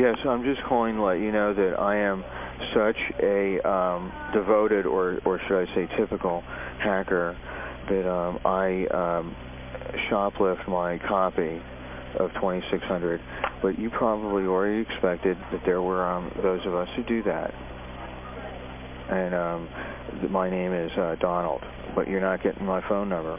Yes, I'm just calling to let you know that I am such a um, devoted, or, or should I say typical, hacker that um, I um, shoplift my copy of 2600. But you probably already expected that there were um, those of us who do that. And um, my name is uh, Donald, but you're not getting my phone number.